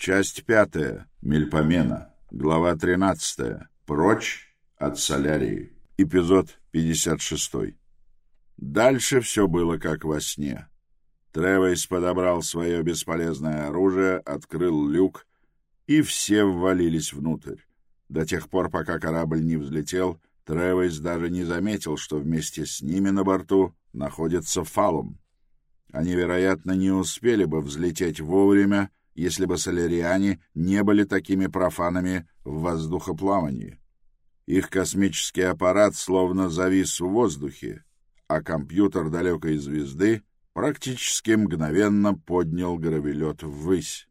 Часть пятая. Мельпомена. Глава тринадцатая. Прочь от солярии. Эпизод 56. Дальше все было как во сне. Тревейс подобрал свое бесполезное оружие, открыл люк, и все ввалились внутрь. До тех пор, пока корабль не взлетел, Тревейс даже не заметил, что вместе с ними на борту находится Фалум. Они, вероятно, не успели бы взлететь вовремя, если бы соляриане не были такими профанами в воздухоплавании. Их космический аппарат словно завис в воздухе, а компьютер далекой звезды практически мгновенно поднял гравелет ввысь.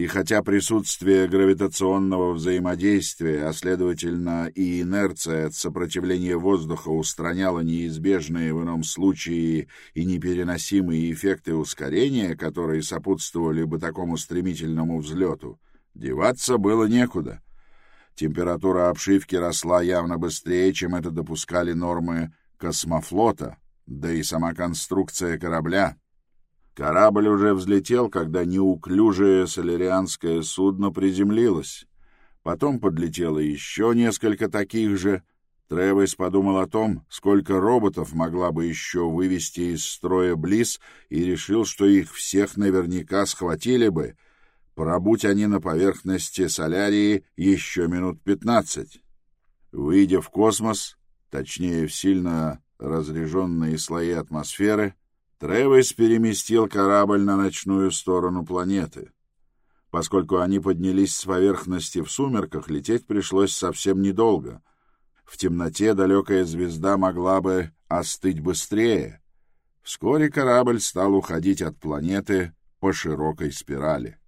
И хотя присутствие гравитационного взаимодействия, а следовательно и инерция от сопротивления воздуха устраняла неизбежные в ином случае и непереносимые эффекты ускорения, которые сопутствовали бы такому стремительному взлету, деваться было некуда. Температура обшивки росла явно быстрее, чем это допускали нормы космофлота, да и сама конструкция корабля — Корабль уже взлетел, когда неуклюжее солярианское судно приземлилось. Потом подлетело еще несколько таких же. Тревес подумал о том, сколько роботов могла бы еще вывести из строя Близ, и решил, что их всех наверняка схватили бы, пробудь они на поверхности Солярии еще минут пятнадцать. Выйдя в космос, точнее в сильно разреженные слои атмосферы, Тревес переместил корабль на ночную сторону планеты. Поскольку они поднялись с поверхности в сумерках, лететь пришлось совсем недолго. В темноте далекая звезда могла бы остыть быстрее. Вскоре корабль стал уходить от планеты по широкой спирали.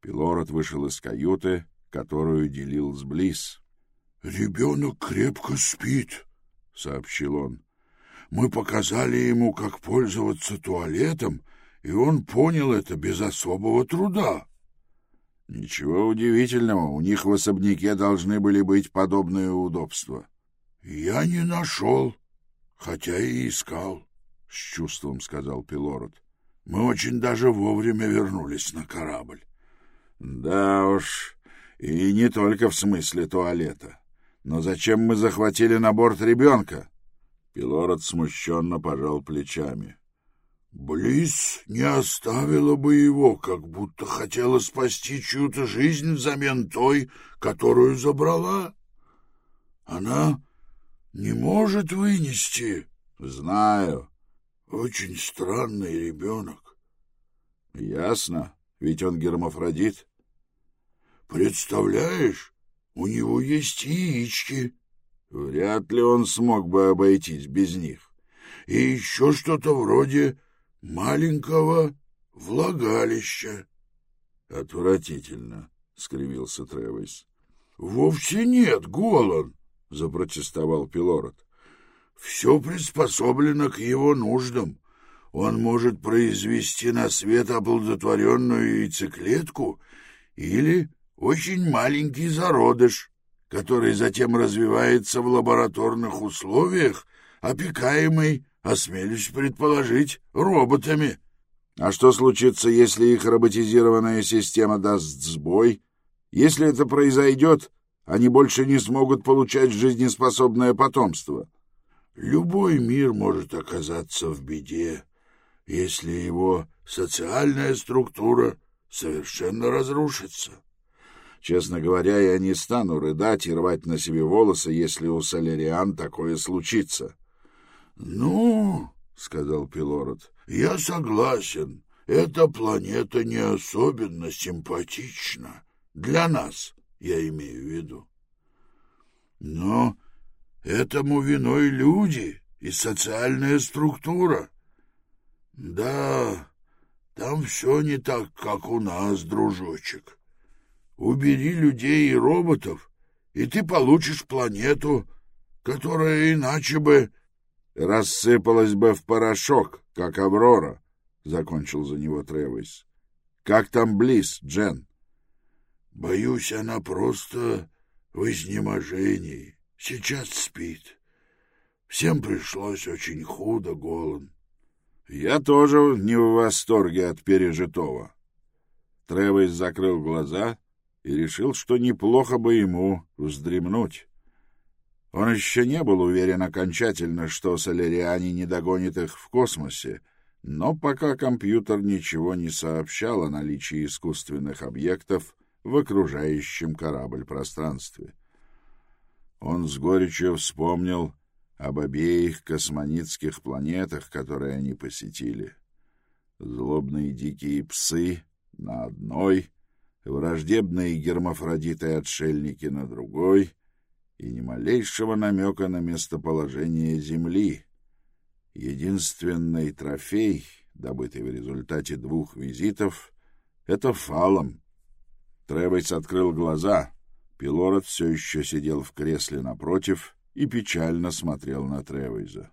Пилород вышел из каюты, которую делил с Близ. — Ребенок крепко спит, — сообщил он. Мы показали ему, как пользоваться туалетом, и он понял это без особого труда. Ничего удивительного, у них в особняке должны были быть подобные удобства. Я не нашел, хотя и искал, — с чувством сказал Пилород. Мы очень даже вовремя вернулись на корабль. Да уж, и не только в смысле туалета. Но зачем мы захватили на борт ребенка? Пилород смущенно пожал плечами. Близ не оставила бы его, как будто хотела спасти чью-то жизнь взамен той, которую забрала. Она не может вынести. Знаю. Очень странный ребенок. Ясно, ведь он гермафродит. Представляешь, у него есть яички. Вряд ли он смог бы обойтись без них. И еще что-то вроде маленького влагалища. — Отвратительно, — скривился Тревис. — Вовсе нет, Голан, — запротестовал Пилород. — Все приспособлено к его нуждам. Он может произвести на свет оплодотворенную яйцеклетку или очень маленький зародыш который затем развивается в лабораторных условиях, опекаемый, осмелюсь предположить, роботами. А что случится, если их роботизированная система даст сбой? Если это произойдет, они больше не смогут получать жизнеспособное потомство. Любой мир может оказаться в беде, если его социальная структура совершенно разрушится. Честно говоря, я не стану рыдать и рвать на себе волосы, если у Соляриан такое случится. — Ну, — сказал Пилород, — я согласен. Эта планета не особенно симпатична. Для нас, я имею в виду. Но этому виной люди и социальная структура. Да, там все не так, как у нас, дружочек. Убери людей и роботов, и ты получишь планету, которая иначе бы... — Рассыпалась бы в порошок, как Аврора, — закончил за него Тревис. — Как там Близ, Джен? — Боюсь, она просто в изнеможении. Сейчас спит. Всем пришлось очень худо, голым. — Я тоже не в восторге от пережитого. Тревес закрыл глаза и решил, что неплохо бы ему вздремнуть. Он еще не был уверен окончательно, что соляриане не догонят их в космосе, но пока компьютер ничего не сообщал о наличии искусственных объектов в окружающем корабль пространстве. Он с горечью вспомнил об обеих космонитских планетах, которые они посетили. Злобные дикие псы на одной, враждебные гермафродиты-отшельники на другой, и ни малейшего намека на местоположение Земли. Единственный трофей, добытый в результате двух визитов, — это фалом. Тревес открыл глаза. Пилород все еще сидел в кресле напротив и печально смотрел на Тревейза.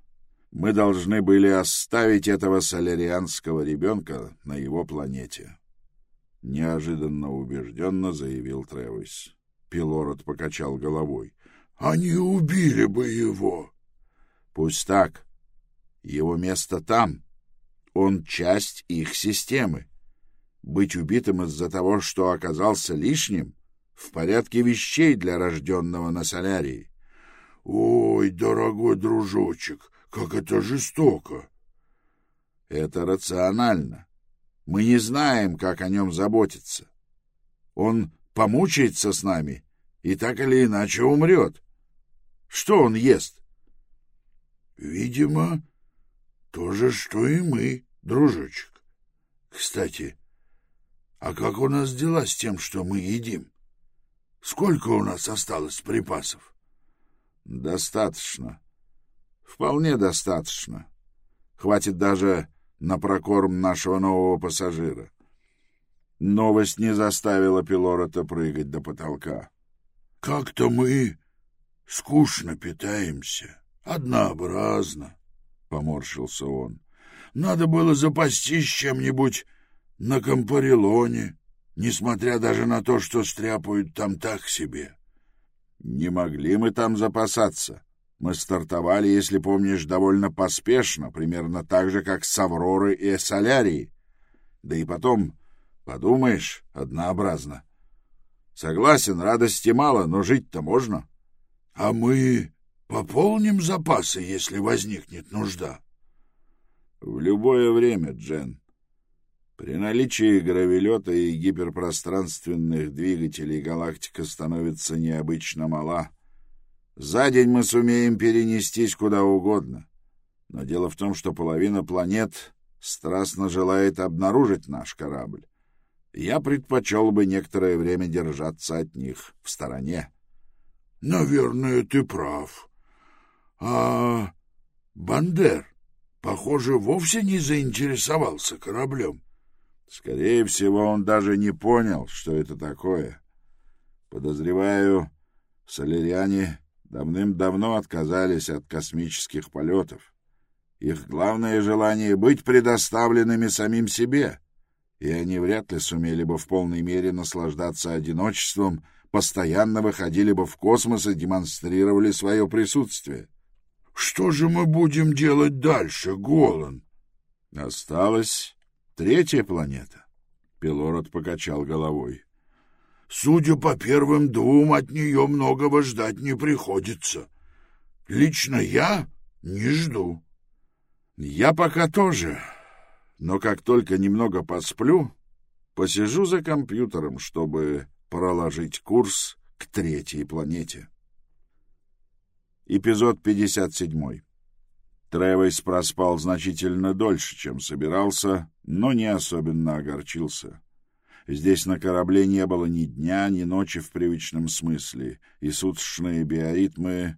Мы должны были оставить этого солярианского ребенка на его планете. Неожиданно убежденно заявил Тревис. Пилород покачал головой. Они убили бы его. Пусть так. Его место там. Он часть их системы. Быть убитым из-за того, что оказался лишним, в порядке вещей для рожденного на солярии. Ой, дорогой дружочек, как это жестоко! Это рационально. Мы не знаем, как о нем заботиться. Он помучается с нами и так или иначе умрет. Что он ест? Видимо, то же, что и мы, дружочек. Кстати, а как у нас дела с тем, что мы едим? Сколько у нас осталось припасов? Достаточно. Вполне достаточно. Хватит даже на прокорм нашего нового пассажира. Новость не заставила Пилорота прыгать до потолка. Как-то мы скучно питаемся, однообразно, — поморщился он. Надо было запастись чем-нибудь на Компарелоне, несмотря даже на то, что стряпают там так себе. Не могли мы там запасаться. Мы стартовали, если помнишь, довольно поспешно, примерно так же, как с Авроры и Солярии. Да и потом, подумаешь, однообразно. Согласен, радости мало, но жить-то можно. А мы пополним запасы, если возникнет нужда. В любое время, Джен. При наличии гравелета и гиперпространственных двигателей галактика становится необычно мала. За день мы сумеем перенестись куда угодно. Но дело в том, что половина планет страстно желает обнаружить наш корабль. Я предпочел бы некоторое время держаться от них в стороне. — Наверное, ты прав. А Бандер, похоже, вовсе не заинтересовался кораблем. Скорее всего, он даже не понял, что это такое. Подозреваю, соляриане давным-давно отказались от космических полетов. Их главное желание — быть предоставленными самим себе, и они вряд ли сумели бы в полной мере наслаждаться одиночеством, постоянно выходили бы в космос и демонстрировали свое присутствие. — Что же мы будем делать дальше, Голан? — Осталось Третья планета. Пилород покачал головой. Судя по первым двум, от нее многого ждать не приходится. Лично я не жду. Я пока тоже, но как только немного посплю, посижу за компьютером, чтобы проложить курс к третьей планете. Эпизод 57. Тревес проспал значительно дольше, чем собирался, но не особенно огорчился. Здесь на корабле не было ни дня, ни ночи в привычном смысле, и суточные биоритмы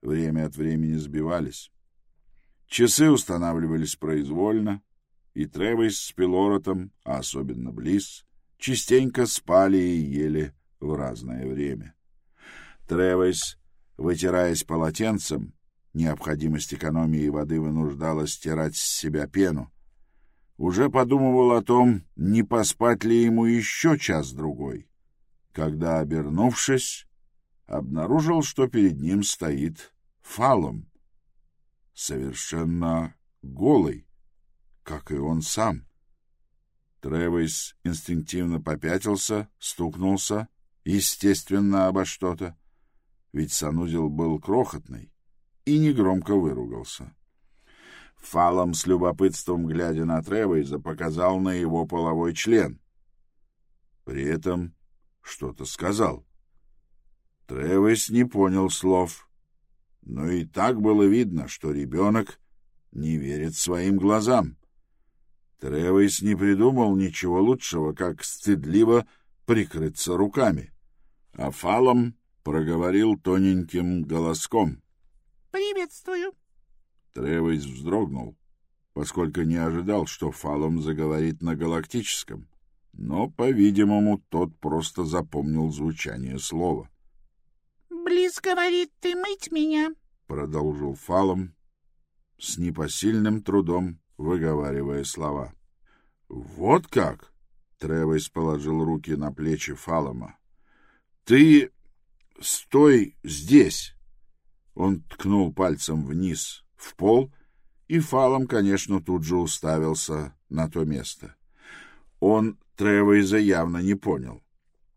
время от времени сбивались. Часы устанавливались произвольно, и Тревес с Пилоротом, а особенно Близ, частенько спали и ели в разное время. Тревес, вытираясь полотенцем, Необходимость экономии воды вынуждала стирать с себя пену. Уже подумывал о том, не поспать ли ему еще час-другой, когда, обернувшись, обнаружил, что перед ним стоит фалом, совершенно голый, как и он сам. Тревис инстинктивно попятился, стукнулся, естественно, обо что-то, ведь санузел был крохотный, и негромко выругался. Фалом с любопытством, глядя на Тревейза, показал на его половой член. При этом что-то сказал. Тревейс не понял слов, но и так было видно, что ребенок не верит своим глазам. Тревейс не придумал ничего лучшего, как стыдливо прикрыться руками. А Фалом проговорил тоненьким голоском. «Приветствую». Тревейс вздрогнул, поскольку не ожидал, что Фалом заговорит на галактическом. Но, по-видимому, тот просто запомнил звучание слова. «Близ говорит, ты мыть меня», — продолжил Фалом, с непосильным трудом выговаривая слова. «Вот как!» — Тревес положил руки на плечи Фалома. «Ты стой здесь!» Он ткнул пальцем вниз, в пол, и Фалом, конечно, тут же уставился на то место. Он Тревейза явно не понял.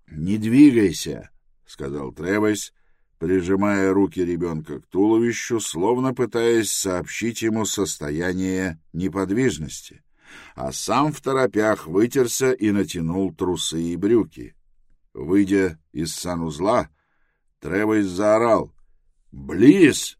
«Не двигайся!» — сказал Тревейс, прижимая руки ребенка к туловищу, словно пытаясь сообщить ему состояние неподвижности, а сам в торопях вытерся и натянул трусы и брюки. Выйдя из санузла, Тревойс заорал «Близ!»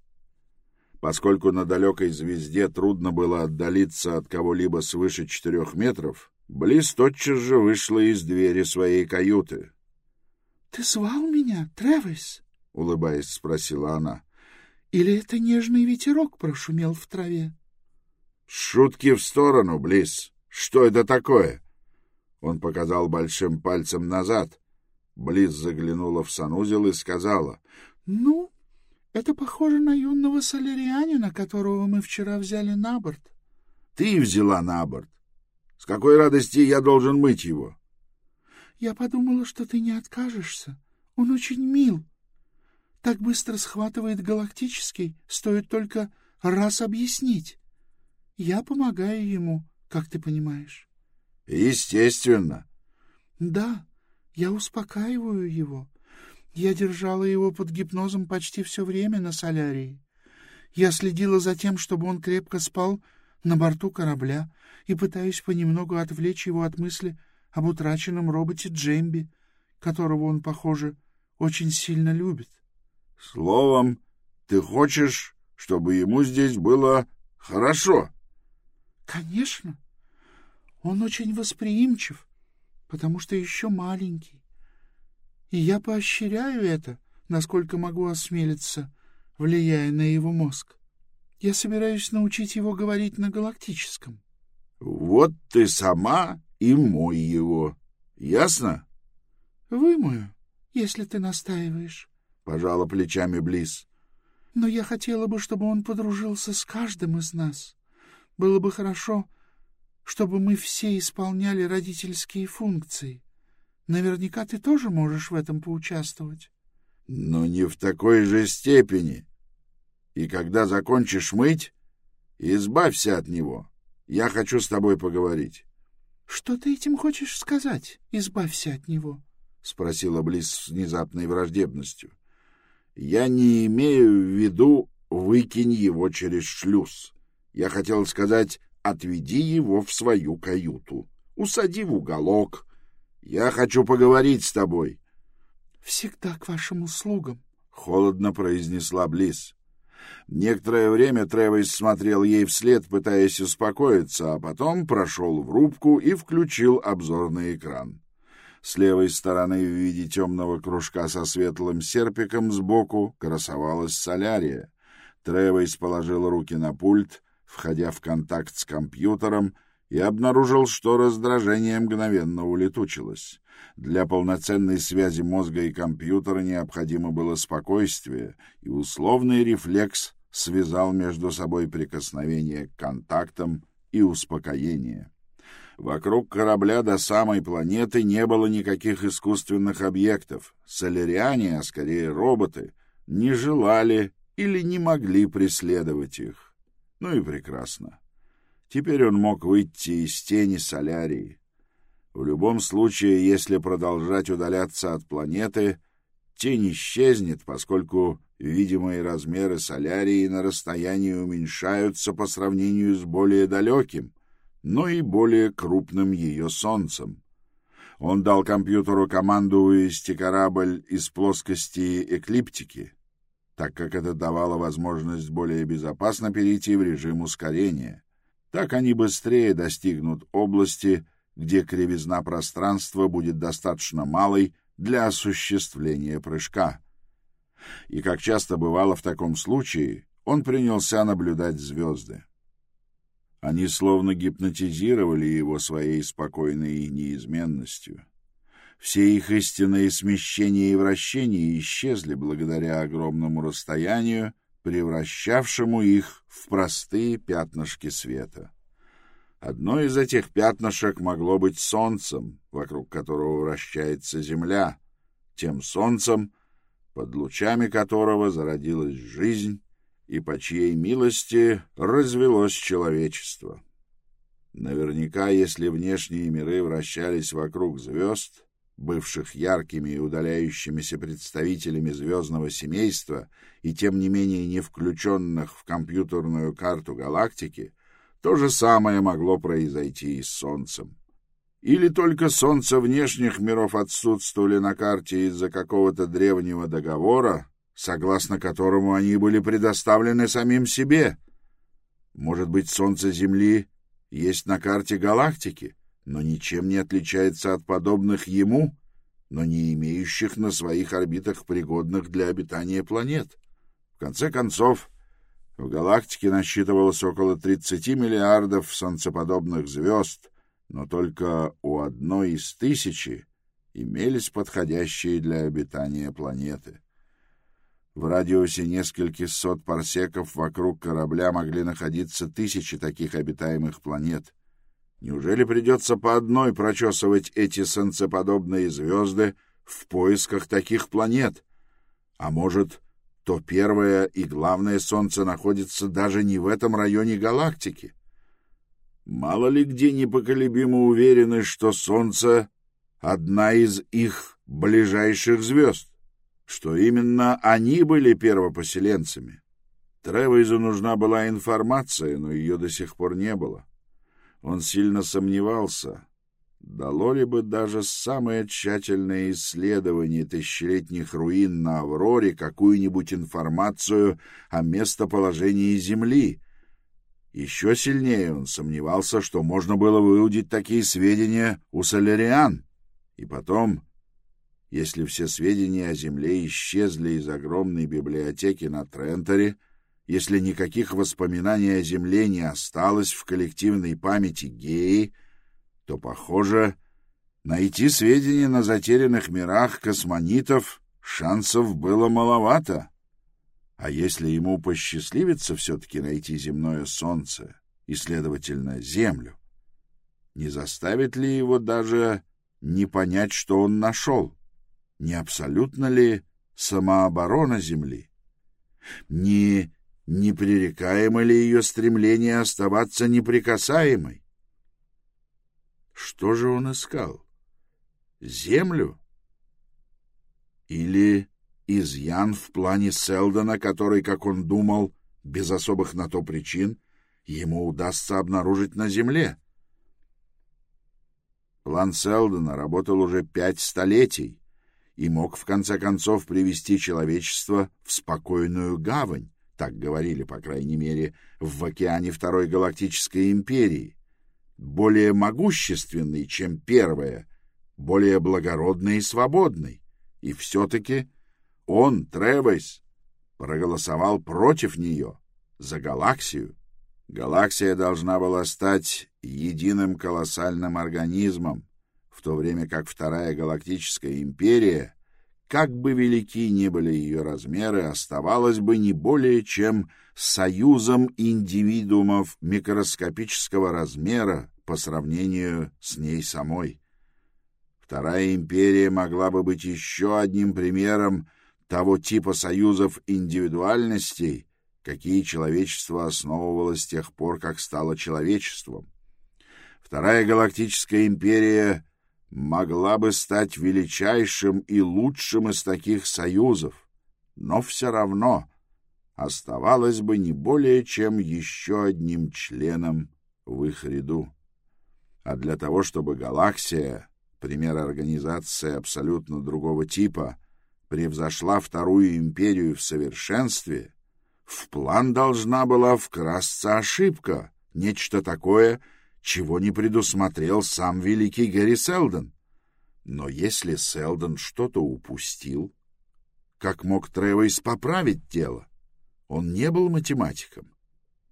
Поскольку на далекой звезде трудно было отдалиться от кого-либо свыше четырех метров, Близ тотчас же вышла из двери своей каюты. — Ты звал меня, Тревис? — улыбаясь, спросила она. — Или это нежный ветерок прошумел в траве? — Шутки в сторону, Близ. Что это такое? Он показал большим пальцем назад. Близ заглянула в санузел и сказала. — Ну, это похоже на юного солярианина, которого мы вчера взяли на борт. — Ты взяла на борт. С какой радости я должен мыть его? — Я подумала, что ты не откажешься. Он очень мил. — так быстро схватывает галактический, стоит только раз объяснить. Я помогаю ему, как ты понимаешь. — Естественно. — Да, я успокаиваю его. Я держала его под гипнозом почти все время на солярии. Я следила за тем, чтобы он крепко спал на борту корабля и пытаюсь понемногу отвлечь его от мысли об утраченном роботе Джемби, которого он, похоже, очень сильно любит. Словом, ты хочешь, чтобы ему здесь было хорошо? Конечно. Он очень восприимчив, потому что еще маленький. И я поощряю это, насколько могу осмелиться, влияя на его мозг. Я собираюсь научить его говорить на галактическом. Вот ты сама и мой его. Ясно? Вымою, если ты настаиваешь. — пожала плечами Близ. — Но я хотела бы, чтобы он подружился с каждым из нас. Было бы хорошо, чтобы мы все исполняли родительские функции. Наверняка ты тоже можешь в этом поучаствовать. — Но не в такой же степени. И когда закончишь мыть, избавься от него. Я хочу с тобой поговорить. — Что ты этим хочешь сказать, избавься от него? — спросила Близ с внезапной враждебностью. — я не имею в виду выкинь его через шлюз. Я хотел сказать, отведи его в свою каюту, усади в уголок. Я хочу поговорить с тобой. — Всегда к вашим услугам, — холодно произнесла Близ. Некоторое время Тревис смотрел ей вслед, пытаясь успокоиться, а потом прошел в рубку и включил обзорный экран. С левой стороны в виде темного кружка со светлым серпиком сбоку красовалась солярия. Тревейс положил руки на пульт, входя в контакт с компьютером, и обнаружил, что раздражение мгновенно улетучилось. Для полноценной связи мозга и компьютера необходимо было спокойствие, и условный рефлекс связал между собой прикосновение к контактам и успокоение. Вокруг корабля до самой планеты не было никаких искусственных объектов. Соляриане, а скорее роботы, не желали или не могли преследовать их. Ну и прекрасно. Теперь он мог выйти из тени солярии. В любом случае, если продолжать удаляться от планеты, тень исчезнет, поскольку видимые размеры солярии на расстоянии уменьшаются по сравнению с более далеким, но и более крупным ее Солнцем. Он дал компьютеру команду вывести корабль из плоскости эклиптики, так как это давало возможность более безопасно перейти в режим ускорения. Так они быстрее достигнут области, где кривизна пространства будет достаточно малой для осуществления прыжка. И, как часто бывало в таком случае, он принялся наблюдать звезды. Они словно гипнотизировали его своей спокойной неизменностью. Все их истинные смещения и вращения исчезли благодаря огромному расстоянию, превращавшему их в простые пятнышки света. Одно из этих пятнышек могло быть солнцем, вокруг которого вращается Земля, тем солнцем, под лучами которого зародилась жизнь и по чьей милости развелось человечество. Наверняка, если внешние миры вращались вокруг звезд, бывших яркими и удаляющимися представителями звездного семейства и тем не менее не включенных в компьютерную карту галактики, то же самое могло произойти и с Солнцем. Или только Солнца внешних миров отсутствовали на карте из-за какого-то древнего договора, согласно которому они были предоставлены самим себе. Может быть, Солнце Земли есть на карте галактики, но ничем не отличается от подобных ему, но не имеющих на своих орбитах пригодных для обитания планет. В конце концов, в галактике насчитывалось около 30 миллиардов солнцеподобных звезд, но только у одной из тысячи имелись подходящие для обитания планеты. В радиусе нескольких сот парсеков вокруг корабля могли находиться тысячи таких обитаемых планет. Неужели придется по одной прочесывать эти солнцеподобные звезды в поисках таких планет? А может, то первое и главное Солнце находится даже не в этом районе галактики. Мало ли где непоколебимо уверены, что Солнце — одна из их ближайших звезд, что именно они были первопоселенцами. Тревейзу нужна была информация, но ее до сих пор не было. Он сильно сомневался, Дало ли бы даже самое тщательное исследование тысячелетних руин на Авроре какую-нибудь информацию о местоположении Земли? Еще сильнее он сомневался, что можно было выудить такие сведения у соляриан. И потом, если все сведения о Земле исчезли из огромной библиотеки на Тренторе, если никаких воспоминаний о Земле не осталось в коллективной памяти геи, то, похоже, найти сведения на затерянных мирах космонитов шансов было маловато. А если ему посчастливится все-таки найти земное солнце и, следовательно, Землю, не заставит ли его даже не понять, что он нашел? Не абсолютно ли самооборона Земли? Не непререкаемо ли ее стремление оставаться неприкасаемой? Что же он искал? Землю? Или изъян в плане Селдона, который, как он думал, без особых на то причин, ему удастся обнаружить на Земле? План Селдона работал уже пять столетий и мог, в конце концов, привести человечество в спокойную гавань, так говорили, по крайней мере, в океане Второй Галактической Империи более могущественный, чем первая, более благородный и свободный. И все-таки он, Тревес, проголосовал против нее, за галаксию. Галаксия должна была стать единым колоссальным организмом, в то время как Вторая Галактическая Империя, как бы велики ни были ее размеры, оставалась бы не более чем союзом индивидуумов микроскопического размера по сравнению с ней самой. Вторая империя могла бы быть еще одним примером того типа союзов индивидуальностей, какие человечество основывало с тех пор, как стало человечеством. Вторая галактическая империя могла бы стать величайшим и лучшим из таких союзов, но все равно оставалась бы не более чем еще одним членом в их ряду. А для того, чтобы галаксия, пример организации абсолютно другого типа, превзошла Вторую империю в совершенстве, в план должна была вкрасться ошибка, нечто такое, чего не предусмотрел сам великий Гэри Селдон. Но если Селдон что-то упустил, как мог Тревойс поправить дело? Он не был математиком,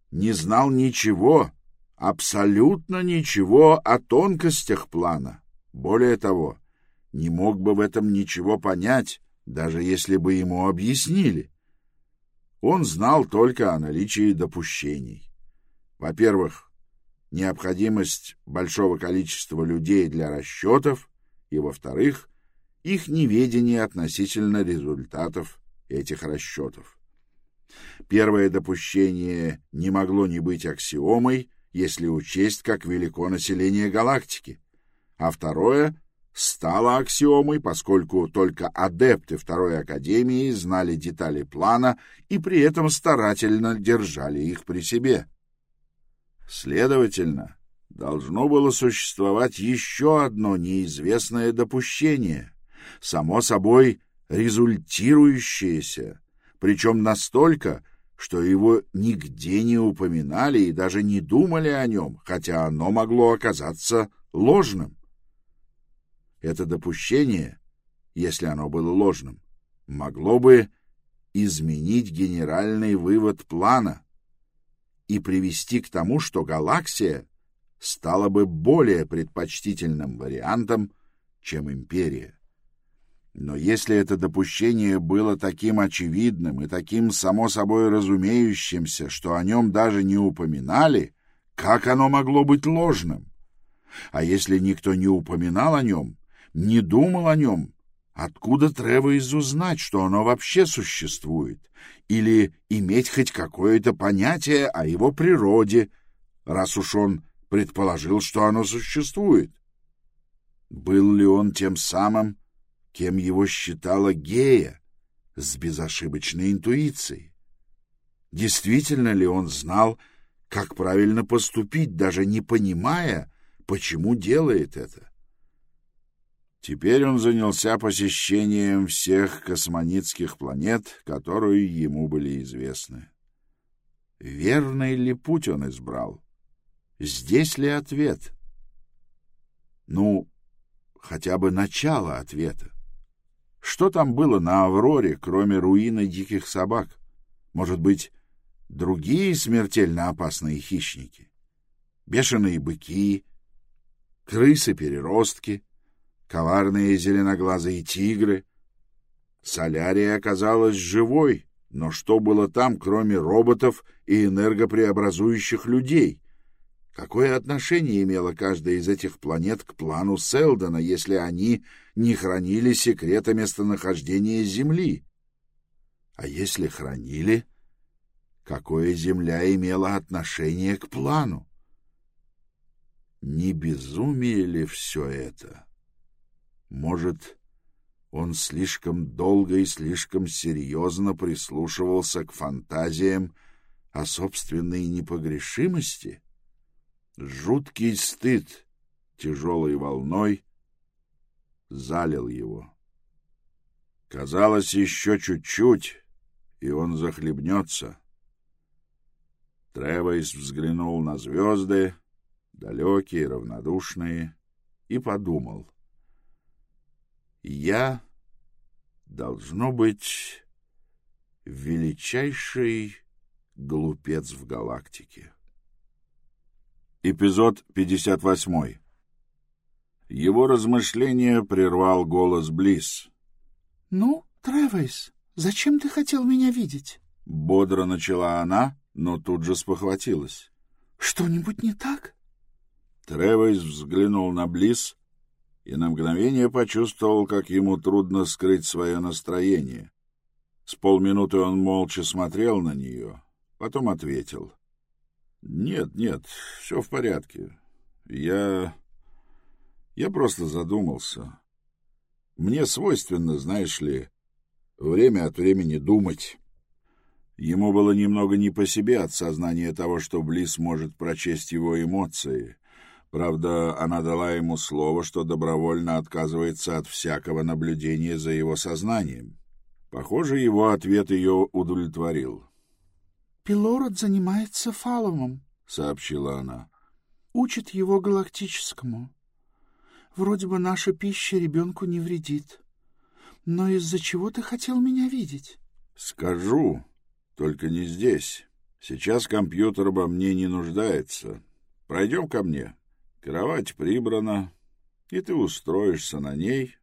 не знал ничего, абсолютно ничего о тонкостях плана. Более того, не мог бы в этом ничего понять, даже если бы ему объяснили. Он знал только о наличии допущений. Во-первых, необходимость большого количества людей для расчетов, и, во-вторых, их неведение относительно результатов этих расчетов. Первое допущение не могло не быть аксиомой, если учесть, как велико население галактики, а второе стало аксиомой, поскольку только адепты Второй Академии знали детали плана и при этом старательно держали их при себе. Следовательно, должно было существовать еще одно неизвестное допущение, само собой результирующееся, причем настолько, что его нигде не упоминали и даже не думали о нем, хотя оно могло оказаться ложным. Это допущение, если оно было ложным, могло бы изменить генеральный вывод плана и привести к тому, что галаксия стала бы более предпочтительным вариантом, чем империя. Но если это допущение было таким очевидным и таким само собой разумеющимся, что о нем даже не упоминали, как оно могло быть ложным? А если никто не упоминал о нем, не думал о нем, откуда Трево изузнать, что оно вообще существует, или иметь хоть какое-то понятие о его природе, раз уж он предположил, что оно существует? Был ли он тем самым, кем его считала Гея с безошибочной интуицией. Действительно ли он знал, как правильно поступить, даже не понимая, почему делает это? Теперь он занялся посещением всех космонитских планет, которые ему были известны. Верный ли путь он избрал? Здесь ли ответ? Ну, хотя бы начало ответа. Что там было на Авроре, кроме руины диких собак? Может быть, другие смертельно опасные хищники? Бешеные быки, крысы-переростки, коварные зеленоглазые тигры. Солярия оказалась живой, но что было там, кроме роботов и энергопреобразующих людей? Какое отношение имела каждая из этих планет к плану Селдона, если они не хранили секрета местонахождения Земли? А если хранили, какое Земля имела отношение к плану? Не безумие ли все это? Может, он слишком долго и слишком серьезно прислушивался к фантазиям о собственной непогрешимости? — Жуткий стыд тяжелой волной залил его. Казалось, еще чуть-чуть, и он захлебнется. Тревойс взглянул на звезды, далекие, равнодушные, и подумал. «Я, должно быть, величайший глупец в галактике». Эпизод 58. Его размышления прервал голос Близ. «Ну, Тревис, зачем ты хотел меня видеть?» Бодро начала она, но тут же спохватилась. «Что-нибудь не так?» Тревис взглянул на Близ и на мгновение почувствовал, как ему трудно скрыть свое настроение. С полминуты он молча смотрел на нее, потом ответил. — 'Нет, нет, все в порядке. Я... Я просто задумался. Мне свойственно, знаешь ли, время от времени думать. Ему было немного не по себе от сознания того, что Близ может прочесть его эмоции. Правда, она дала ему слово, что добровольно отказывается от всякого наблюдения за его сознанием. Похоже, его ответ ее удовлетворил. «Пилород занимается фаломом», — сообщила она. «Учит его галактическому. Вроде бы наша пища ребенку не вредит. Но из-за чего ты хотел меня видеть?» «Скажу, только не здесь. Сейчас компьютер обо мне не нуждается. Пройдем ко мне. Кровать прибрана, и ты устроишься на ней,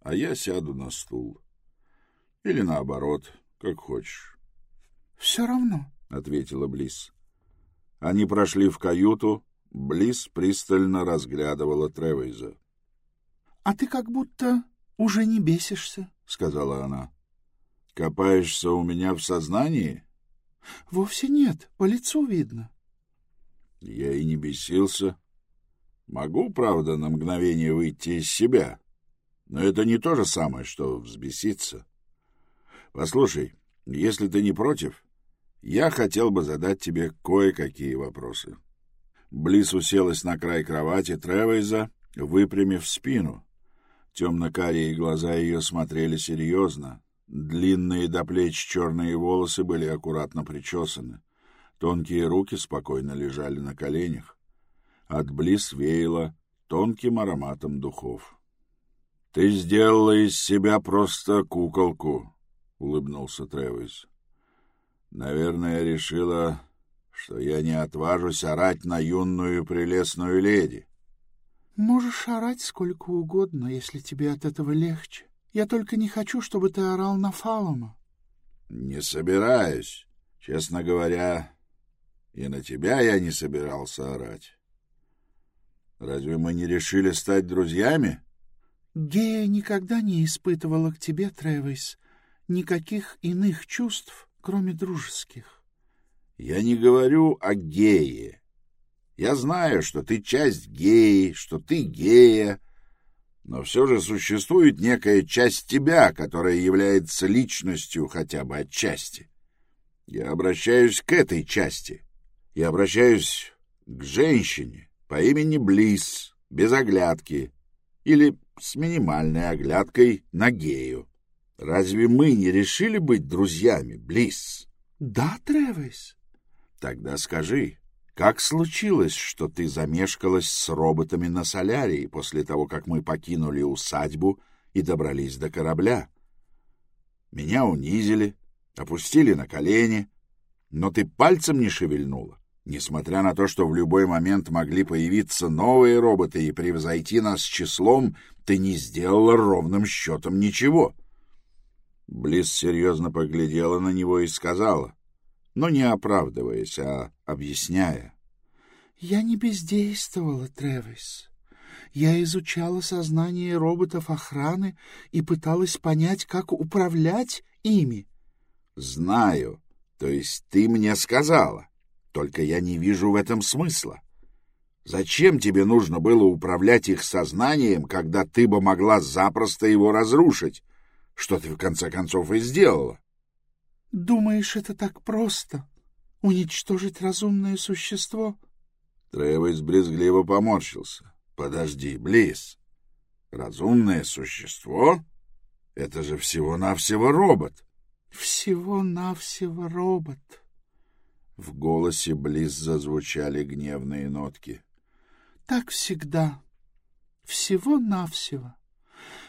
а я сяду на стул». Или наоборот, как хочешь. — Все равно, — ответила Близ. Они прошли в каюту. Близ пристально разглядывала Тревейза. — А ты как будто уже не бесишься, — сказала она. — Копаешься у меня в сознании? — Вовсе нет, по лицу видно. Я и не бесился. Могу, правда, на мгновение выйти из себя, но это не то же самое, что взбеситься. — Послушай, если ты не против, я хотел бы задать тебе кое-какие вопросы. Близ уселась на край кровати Тревейза, выпрямив спину. Темно-карие глаза ее смотрели серьезно. Длинные до плеч черные волосы были аккуратно причесаны. Тонкие руки спокойно лежали на коленях. От Близ веяло тонким ароматом духов. — Ты сделала из себя просто куколку, — улыбнулся Тревис. «Наверное, решила, что я не отважусь орать на юную прелестную леди». «Можешь орать сколько угодно, если тебе от этого легче. Я только не хочу, чтобы ты орал на Фалома». «Не собираюсь. Честно говоря, и на тебя я не собирался орать. Разве мы не решили стать друзьями?» «Гея никогда не испытывала к тебе, Тревис, никаких иных чувств, кроме дружеских. Я не говорю о гее. Я знаю, что ты часть геи, что ты гея, но все же существует некая часть тебя, которая является личностью хотя бы отчасти. Я обращаюсь к этой части. Я обращаюсь к женщине по имени Близ, без оглядки, или с минимальной оглядкой на гею. Разве мы не решили быть друзьями, Близ? — Да, Тревис. — Тогда скажи, как случилось, что ты замешкалась с роботами на солярии после того, как мы покинули усадьбу и добрались до корабля? Меня унизили, опустили на колени, но ты пальцем не шевельнула, несмотря на то, что в любой момент могли появиться новые роботы и превзойти нас числом, ты не сделала ровным счетом ничего. — Близ серьезно поглядела на него и сказала, но не оправдываясь, а объясняя. — Я не бездействовала, Тревис. Я изучала сознание роботов охраны и пыталась понять, как управлять ими. — Знаю. То есть ты мне сказала. Только я не вижу в этом смысла. Зачем тебе нужно было управлять их сознанием, когда ты бы могла запросто его разрушить? что ты в конце концов и сделала. — Думаешь, это так просто? Уничтожить разумное существо? Тревес брезгливо поморщился. — Подожди, Близ. Разумное существо? Это же всего-навсего робот. — Всего-навсего робот. В голосе Близ зазвучали гневные нотки. — Так всегда. Всего-навсего.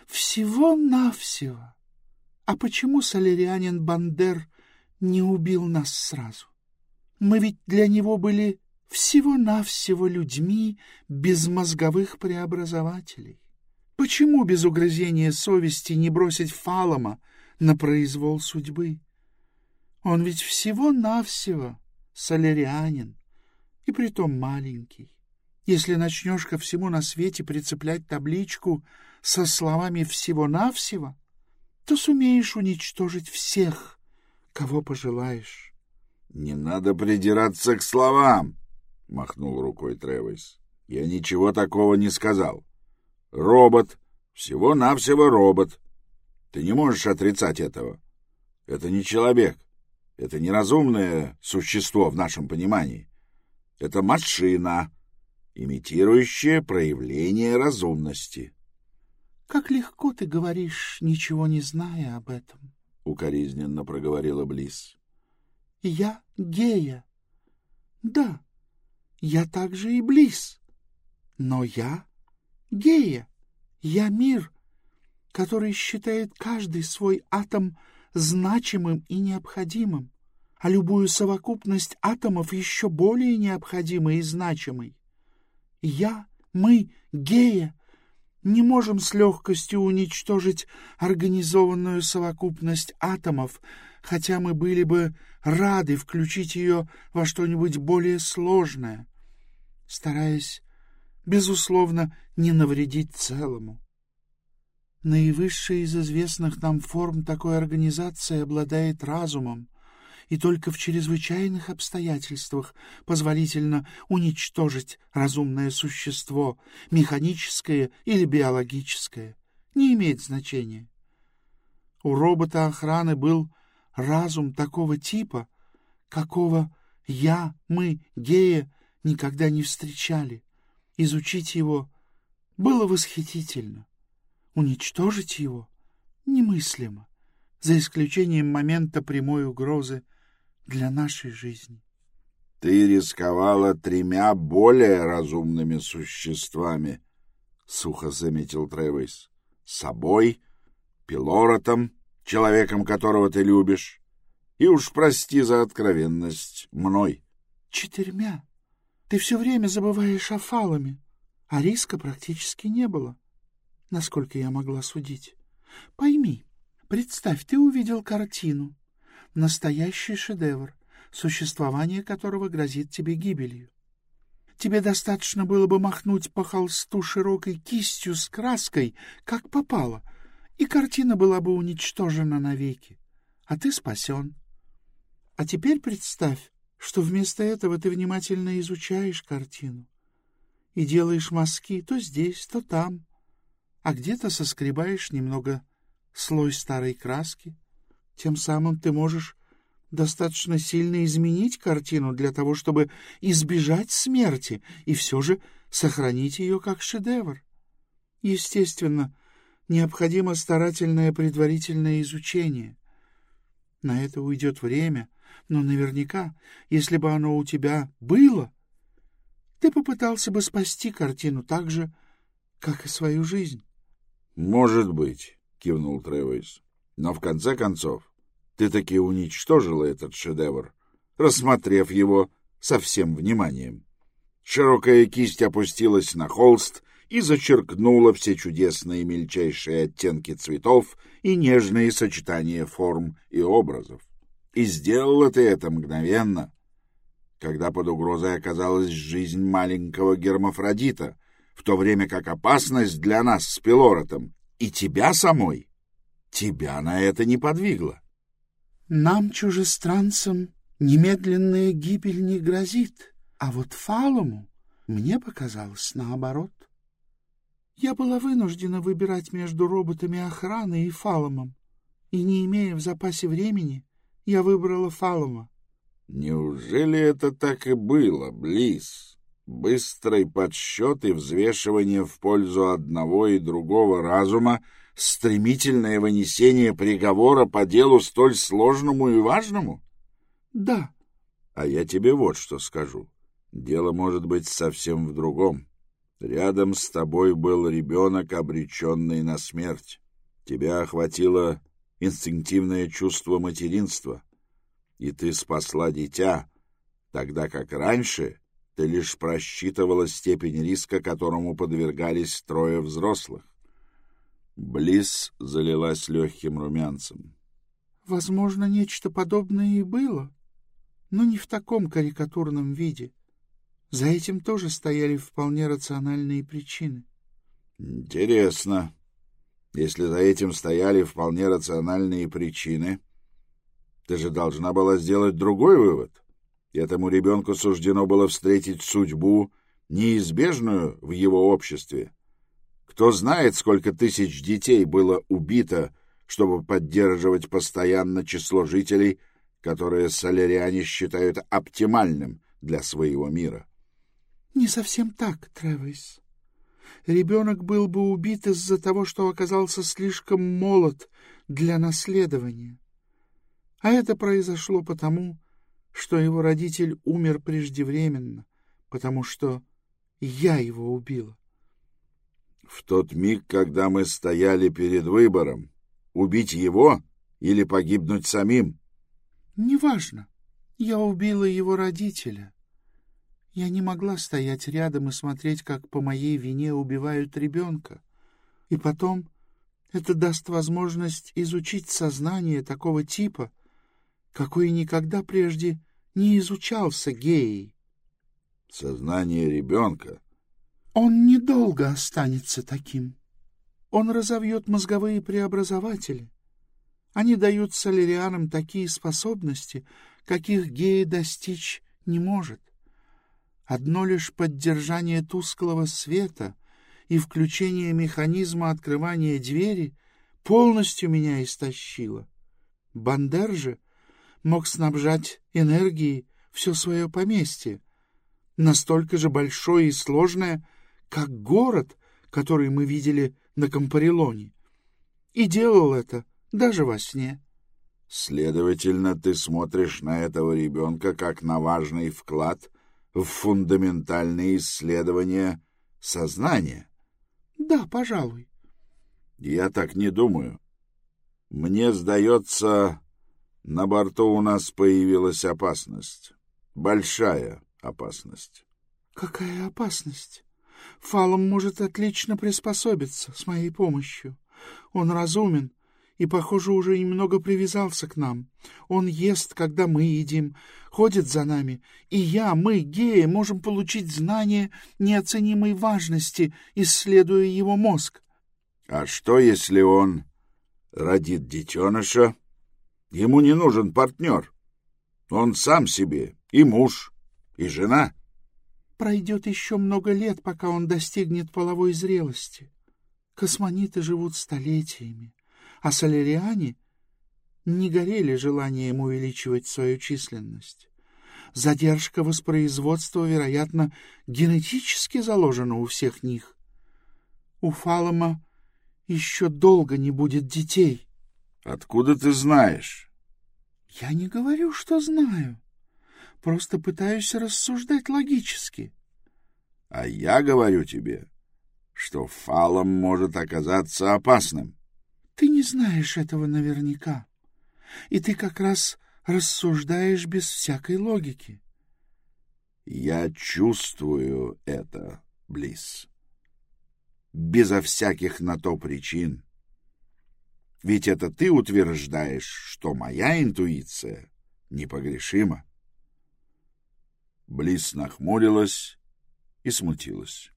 Всего-навсего. А почему солерианин Бандер не убил нас сразу? Мы ведь для него были всего-навсего людьми без мозговых преобразователей. Почему без угрызения совести не бросить Фалома на произвол судьбы? Он ведь всего-навсего солерианин, и притом маленький. Если начнешь ко всему на свете прицеплять табличку со словами «всего-навсего», то сумеешь уничтожить всех, кого пожелаешь. — Не надо придираться к словам, — махнул рукой Тревис. — Я ничего такого не сказал. Робот. Всего-навсего робот. Ты не можешь отрицать этого. Это не человек. Это неразумное существо в нашем понимании. Это машина, имитирующая проявление разумности. — Как легко ты говоришь, ничего не зная об этом, — укоризненно проговорила Близ. — Я гея. Да, я также и Близ. Но я гея. Я мир, который считает каждый свой атом значимым и необходимым, а любую совокупность атомов еще более необходимой и значимой. Я, мы, гея, не можем с легкостью уничтожить организованную совокупность атомов, хотя мы были бы рады включить ее во что-нибудь более сложное, стараясь безусловно, не навредить целому. Наивысшая из известных нам форм такой организации обладает разумом, и только в чрезвычайных обстоятельствах позволительно уничтожить разумное существо, механическое или биологическое, не имеет значения. У робота охраны был разум такого типа, какого я, мы, гея, никогда не встречали. Изучить его было восхитительно. Уничтожить его немыслимо, за исключением момента прямой угрозы для нашей жизни. — Ты рисковала тремя более разумными существами, — сухо заметил Тревис. — Собой, Пилоротом, человеком, которого ты любишь, и уж прости за откровенность мной. — Четырьмя, ты все время забываешь о фалами, а риска практически не было, насколько я могла судить. Пойми, представь, ты увидел картину, настоящий шедевр, существование которого грозит тебе гибелью. Тебе достаточно было бы махнуть по холсту широкой кистью с краской, как попало, и картина была бы уничтожена навеки, а ты спасен. А теперь представь, что вместо этого ты внимательно изучаешь картину и делаешь мазки то здесь, то там, а где-то соскребаешь немного слой старой краски. Тем самым ты можешь достаточно сильно изменить картину для того, чтобы избежать смерти и все же сохранить ее как шедевр. Естественно, необходимо старательное предварительное изучение. На это уйдет время — но наверняка, если бы оно у тебя было, ты попытался бы спасти картину так же, как и свою жизнь. — Может быть, — кивнул Тревис. — Но в конце концов ты таки уничтожила этот шедевр, рассмотрев его со всем вниманием. Широкая кисть опустилась на холст и зачеркнула все чудесные мельчайшие оттенки цветов и нежные сочетания форм и образов. И сделала ты это мгновенно, когда под угрозой оказалась жизнь маленького гермафродита, в то время как опасность для нас с Пилоротом и тебя самой, тебя на это не подвигло. Нам, чужестранцам, немедленная гибель не грозит, а вот Фалому мне показалось наоборот. Я была вынуждена выбирать между роботами охраны и Фаломом, и, не имея в запасе времени, я выбрала Фалума. Неужели это так и было, Близ? Быстрый подсчет и взвешивание в пользу одного и другого разума, стремительное вынесение приговора по делу столь сложному и важному? Да. А я тебе вот что скажу. Дело может быть совсем в другом. Рядом с тобой был ребенок, обреченный на смерть. Тебя охватило инстинктивное чувство материнства, и ты спасла дитя, тогда как раньше ты лишь просчитывала степень риска, которому подвергались трое взрослых. Близ залилась легким румянцем. Возможно, нечто подобное и было, но не в таком карикатурном виде. За этим тоже стояли вполне рациональные причины. Интересно. Если за этим стояли вполне рациональные причины, ты же должна была сделать другой вывод. Этому ребенку суждено было встретить судьбу, неизбежную в его обществе. Кто знает, сколько тысяч детей было убито, чтобы поддерживать постоянно число жителей, которое соляриане считают оптимальным для своего мира. — Не совсем так, Тревис. Ребенок был бы убит из-за того, что оказался слишком молод для наследования. А это произошло потому, что его родитель умер преждевременно, потому что я его убила. В тот миг, когда мы стояли перед выбором, убить его или погибнуть самим? Неважно. Я убила его родителя. Я не могла стоять рядом и смотреть, как по моей вине убивают ребенка. И потом это даст возможность изучить сознание такого типа, какой никогда прежде не изучался геей. Сознание ребенка? Он недолго останется таким. Он разовьет мозговые преобразователи. Они дают солярианам такие способности, каких гея достичь не может. Одно лишь поддержание тусклого света и включение механизма открывания двери полностью меня истощило. Бандер же мог снабжать энергией все свое поместье, настолько же большое и сложное, как город, который мы видели на Компарелоне. И делал это даже во сне. Следовательно, ты смотришь на этого ребенка как на важный вклад в фундаментальные исследования сознания. Да, пожалуй. Я так не думаю. Мне сдается, на борту у нас появилась опасность. Большая опасность. Какая опасность? Фалом может отлично приспособиться с моей помощью. Он разумен и, похоже, уже немного привязался к нам. Он ест, когда мы едим, ходит за нами, и я, мы, геи, можем получить знания неоценимой важности, исследуя его мозг. А что, если он родит детеныша? Ему не нужен партнер. Он сам себе и муж, и жена. Пройдет еще много лет, пока он достигнет половой зрелости. Космониты живут столетиями а соляриане не горели желанием увеличивать свою численность. Задержка воспроизводства, вероятно, генетически заложена у всех них. У Фалома еще долго не будет детей. — Откуда ты знаешь? — Я не говорю, что знаю. Просто пытаюсь рассуждать логически. — А я говорю тебе, что Фалом может оказаться опасным. Ты не знаешь этого наверняка. И ты как раз рассуждаешь без всякой логики. Я чувствую это, Близ. Безо всяких на то причин. Ведь это ты утверждаешь, что моя интуиция непогрешима. Близ нахмурилась и смутилась.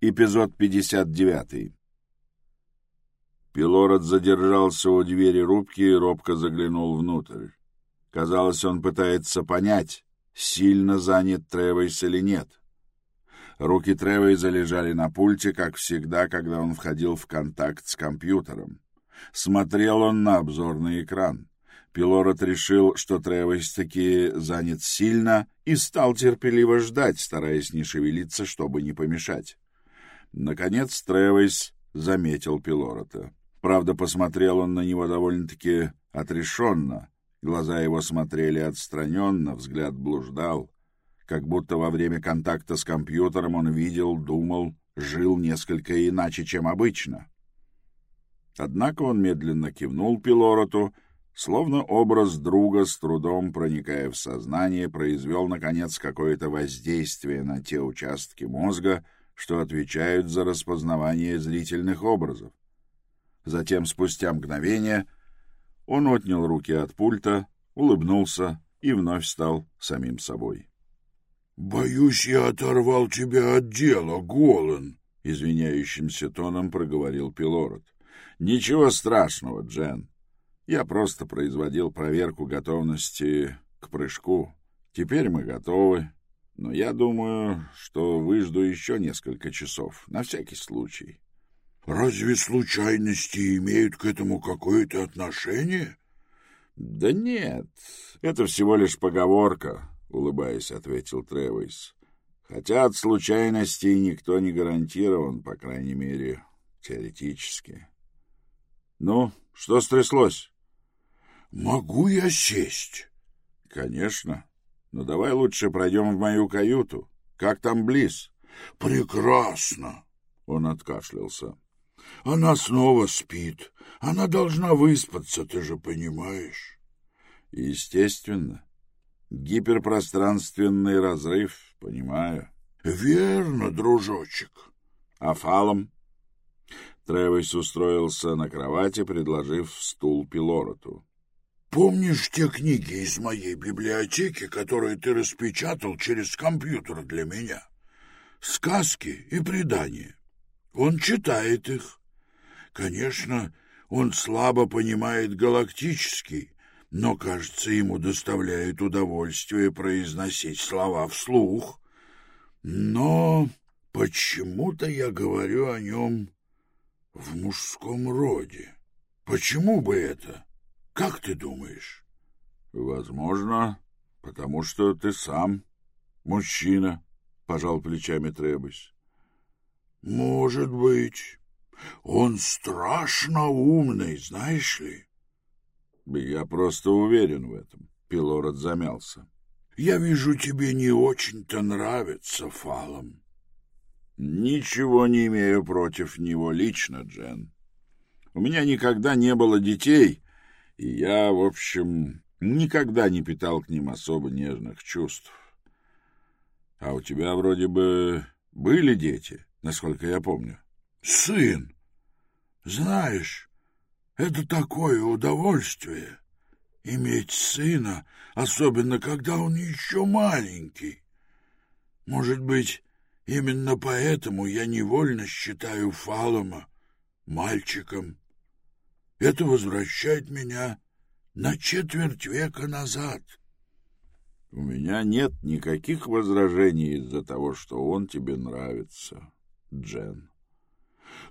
Эпизод 59. Пилород задержался у двери рубки и робко заглянул внутрь. Казалось, он пытается понять, сильно занят Тревейс или нет. Руки Тревейза лежали на пульте, как всегда, когда он входил в контакт с компьютером. Смотрел он на обзорный экран. Пилород решил, что Тревейс таки занят сильно, и стал терпеливо ждать, стараясь не шевелиться, чтобы не помешать. Наконец Тревейс заметил Пилорота. Правда, посмотрел он на него довольно-таки отрешенно. Глаза его смотрели отстраненно, взгляд блуждал. Как будто во время контакта с компьютером он видел, думал, жил несколько иначе, чем обычно. Однако он медленно кивнул Пилороту, словно образ друга, с трудом проникая в сознание, произвел, наконец, какое-то воздействие на те участки мозга, что отвечают за распознавание зрительных образов. Затем, спустя мгновение, он отнял руки от пульта, улыбнулся и вновь стал самим собой. — Боюсь, я оторвал тебя от дела, Голан, — извиняющимся тоном проговорил Пилород. — Ничего страшного, Джен. Я просто производил проверку готовности к прыжку. Теперь мы готовы. Но я думаю, что выжду еще несколько часов, на всякий случай. Разве случайности имеют к этому какое-то отношение? Да нет, это всего лишь поговорка, улыбаясь, ответил Тревис. Хотя от случайностей никто не гарантирован, по крайней мере, теоретически. Ну, что стряслось? Могу я сесть? Конечно. Но давай лучше пройдем в мою каюту. Как там Близ? Прекрасно. Он откашлялся. Она снова спит. Она должна выспаться, ты же понимаешь. Естественно. Гиперпространственный разрыв, понимаю. Верно, дружочек. А фалом? Тревис устроился на кровати, предложив стул Пилороту. Помнишь те книги из моей библиотеки, которые ты распечатал через компьютер для меня? Сказки и предания. Он читает их. Конечно, он слабо понимает галактический, но, кажется, ему доставляет удовольствие произносить слова вслух. Но почему-то я говорю о нем в мужском роде. Почему бы это? Как ты думаешь? Возможно, потому что ты сам мужчина, пожал плечами Требусь. Может быть. Он страшно умный, знаешь ли. Я просто уверен в этом. Пилород замялся. Я вижу, тебе не очень-то нравится Фалом. Ничего не имею против него лично, Джен. У меня никогда не было детей, и я, в общем, никогда не питал к ним особо нежных чувств. А у тебя вроде бы были дети, насколько я помню. Сын. Знаешь, это такое удовольствие — иметь сына, особенно когда он еще маленький. Может быть, именно поэтому я невольно считаю Фалома мальчиком. Это возвращает меня на четверть века назад. У меня нет никаких возражений из-за того, что он тебе нравится, Джен.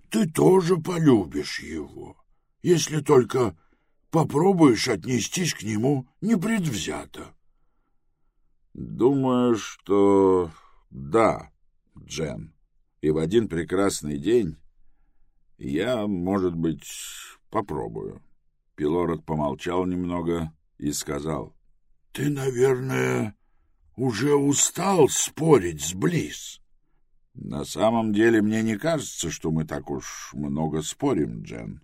Ты тоже полюбишь его если только попробуешь отнестись к нему непредвзято. Думаю, что да, Джен. И в один прекрасный день я, может быть, попробую. Пилород помолчал немного и сказал. — Ты, наверное, уже устал спорить с Близ. — На самом деле мне не кажется, что мы так уж много спорим, Джен.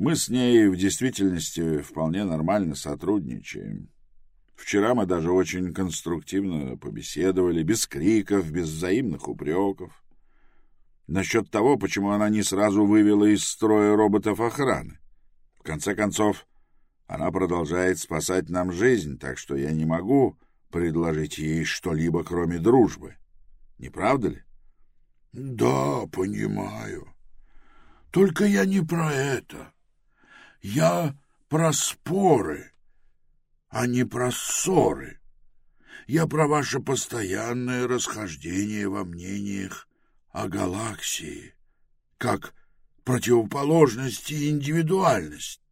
Мы с ней в действительности вполне нормально сотрудничаем. Вчера мы даже очень конструктивно побеседовали, без криков, без взаимных упреков. Насчет того, почему она не сразу вывела из строя роботов охраны. В конце концов, она продолжает спасать нам жизнь, так что я не могу предложить ей что-либо, кроме дружбы. Не правда ли? — Да, понимаю. Только я не про это. Я про споры, а не про ссоры. Я про ваше постоянное расхождение во мнениях о галаксии, как противоположность и индивидуальность.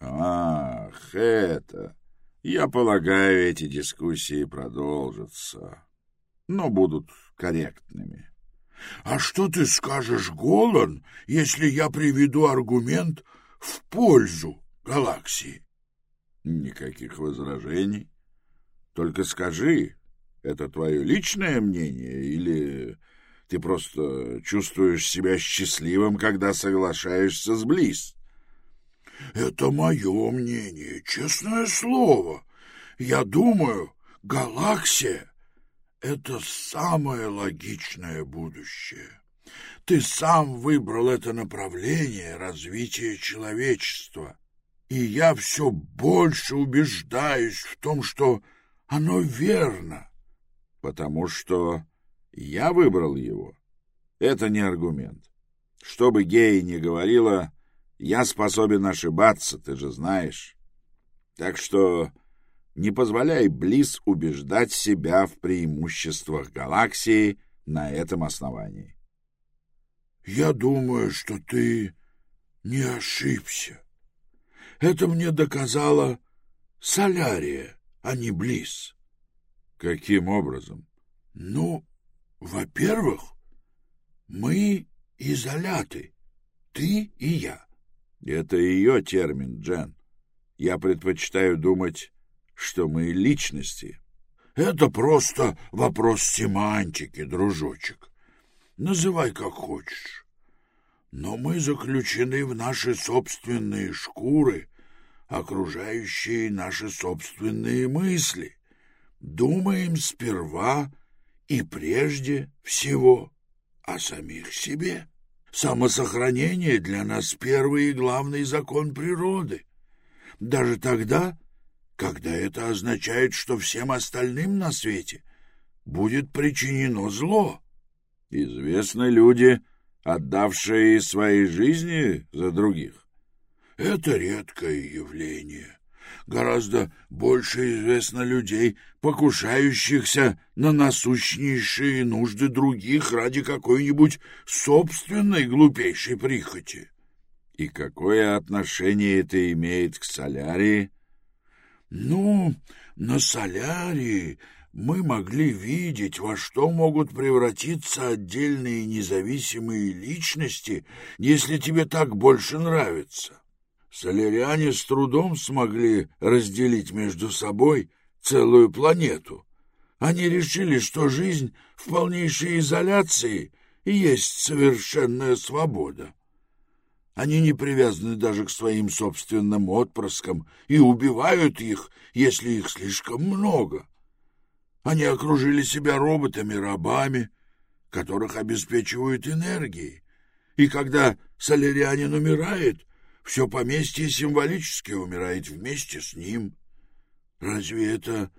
Ах, это... Я полагаю, эти дискуссии продолжатся, но будут корректными. А что ты скажешь, Голан, если я приведу аргумент в пользу галаксии. Никаких возражений. Только скажи, это твое личное мнение или ты просто чувствуешь себя счастливым, когда соглашаешься с Близ? Это мое мнение, честное слово. Я думаю, галаксия — это самое логичное будущее. Ты сам выбрал это направление развития человечества, и я все больше убеждаюсь в том, что оно верно. Потому что я выбрал его. Это не аргумент. Что бы Гея ни говорила, я способен ошибаться, ты же знаешь. Так что не позволяй Близ убеждать себя в преимуществах галаксии на этом основании. Я думаю, что ты не ошибся. Это мне доказала Солярия, а не Близ. Каким образом? Ну, во-первых, мы изоляты, ты и я. Это ее термин, Джен. Я предпочитаю думать, что мы личности. Это просто вопрос семантики, дружочек. Называй как хочешь. Но мы заключены в наши собственные шкуры, окружающие наши собственные мысли. Думаем сперва и прежде всего о самих себе. Самосохранение для нас первый и главный закон природы. Даже тогда, когда это означает, что всем остальным на свете будет причинено зло. Известны люди, отдавшие свои жизни за других. Это редкое явление. Гораздо больше известно людей, покушающихся на насущнейшие нужды других ради какой-нибудь собственной глупейшей прихоти. И какое отношение это имеет к солярии? Ну, на солярии мы могли видеть, во что могут превратиться отдельные независимые личности, если тебе так больше нравится. Соляриане с трудом смогли разделить между собой целую планету. Они решили, что жизнь в полнейшей изоляции и есть совершенная свобода. Они не привязаны даже к своим собственным отпрыскам и убивают их, если их слишком много. Они окружили себя роботами-рабами, которых обеспечивают энергией. И когда солярянин умирает, все поместье символически умирает вместе с ним. Разве это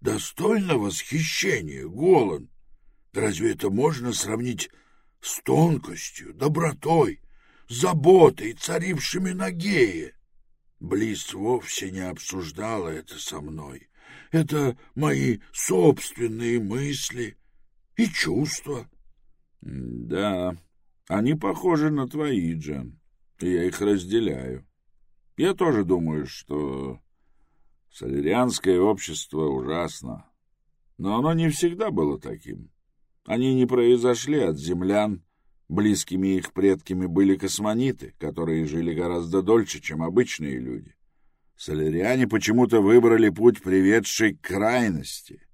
достойно восхищения, Голан? Разве это можно сравнить с тонкостью, добротой, заботой, царившими на Гее. Близ вовсе не обсуждала это со мной. Это мои собственные мысли и чувства. — Да, они похожи на твои, Джен, я их разделяю. Я тоже думаю, что солярианское общество ужасно, но оно не всегда было таким. Они не произошли от землян, Близкими их предками были космониты, которые жили гораздо дольше, чем обычные люди. Соляриане почему-то выбрали путь, приведший к крайности.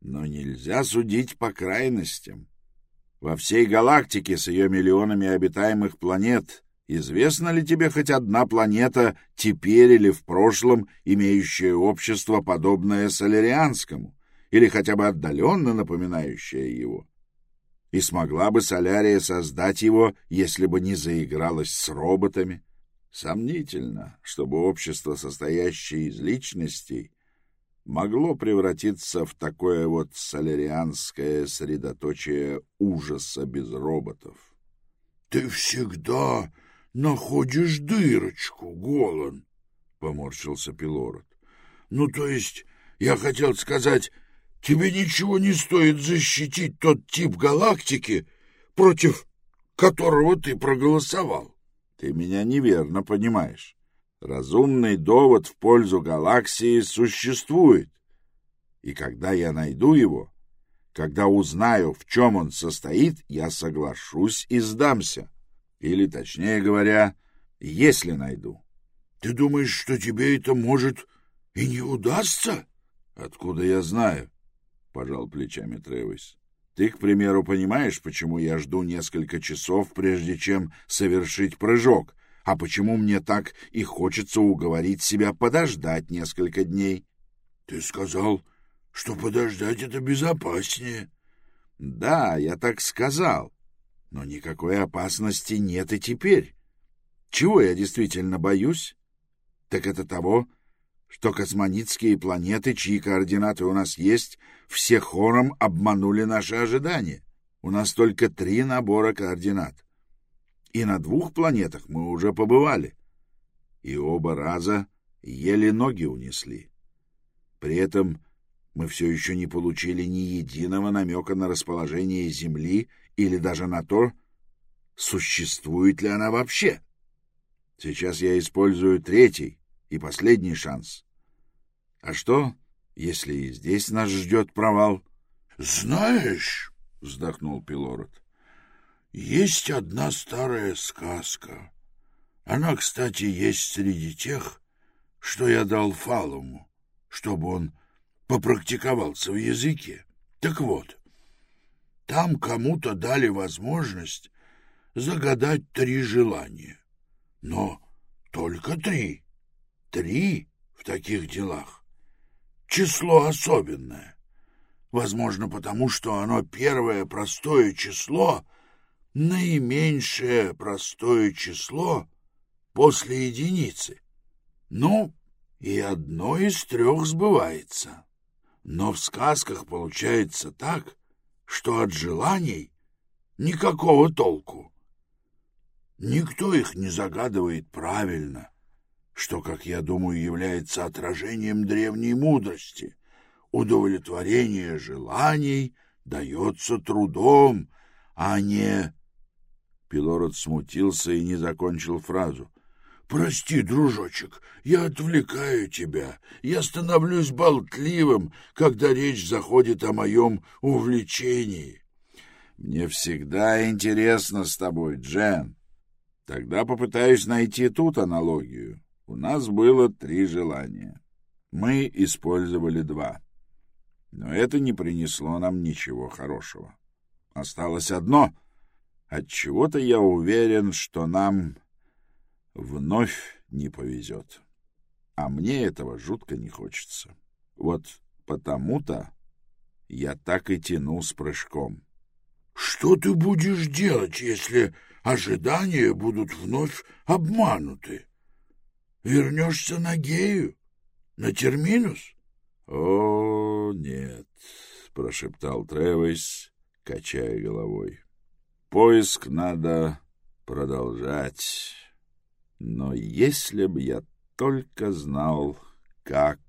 Но нельзя судить по крайностям. Во всей галактике с ее миллионами обитаемых планет известна ли тебе хоть одна планета теперь или в прошлом, имеющая общество, подобное солярианскому, или хотя бы отдаленно напоминающее его? и смогла бы Солярия создать его, если бы не заигралась с роботами. Сомнительно, чтобы общество, состоящее из личностей, могло превратиться в такое вот солярианское средоточие ужаса без роботов. — Ты всегда находишь дырочку, Голан, — поморщился Пилород. — Ну, то есть, я хотел сказать, Тебе ничего не стоит защитить тот тип галактики, против которого ты проголосовал. Ты меня неверно понимаешь. Разумный довод в пользу галаксии существует. И когда я найду его, когда узнаю, в чем он состоит, я соглашусь и сдамся. Или, точнее говоря, если найду. Ты думаешь, что тебе это может и не удастся? Откуда я знаю? пожал плечами Тревис. Ты, к примеру, понимаешь, почему я жду несколько часов, прежде чем совершить прыжок, а почему мне так и хочется уговорить себя подождать несколько дней? Ты сказал, что подождать это безопаснее. Да, я так сказал. Но никакой опасности нет и теперь. Чего я действительно боюсь? Так это того, что космонитские планеты, чьи координаты у нас есть, все хором обманули наши ожидания. У нас только три набора координат. И на двух планетах мы уже побывали. И оба раза еле ноги унесли. При этом мы все еще не получили ни единого намека на расположение Земли или даже на то, существует ли она вообще. Сейчас я использую третий и последний шанс. А что, если и здесь нас ждет провал? — Знаешь, — вздохнул Пилород, — есть одна старая сказка. Она, кстати, есть среди тех, что я дал Фалуму, чтобы он попрактиковался в языке. Так вот, там кому-то дали возможность загадать три желания. Но только три. Три в таких делах. Число особенное. Возможно, потому что оно первое простое число, наименьшее простое число после единицы. Ну, и одно из трех сбывается. Но в сказках получается так, что от желаний никакого толку. Никто их не загадывает правильно, что, как я думаю, является отражением древней мудрости. Удовлетворение желаний дается трудом, а не... Пилород смутился и не закончил фразу. Прости, дружочек, я отвлекаю тебя. Я становлюсь болтливым, когда речь заходит о моем увлечении. Мне всегда интересно с тобой, Джен. Тогда попытаюсь найти тут аналогию. У нас было три желания. Мы использовали два. Но это не принесло нам ничего хорошего. Осталось одно. От чего-то я уверен, что нам вновь не повезет. А мне этого жутко не хочется. Вот потому-то я так и тянул с прыжком. — Что ты будешь делать, если ожидания будут вновь обмануты? Вернешься на Гею? На Терминус? — О, нет, — прошептал Тревис, качая головой. — Поиск надо продолжать. Но если бы я только знал, как...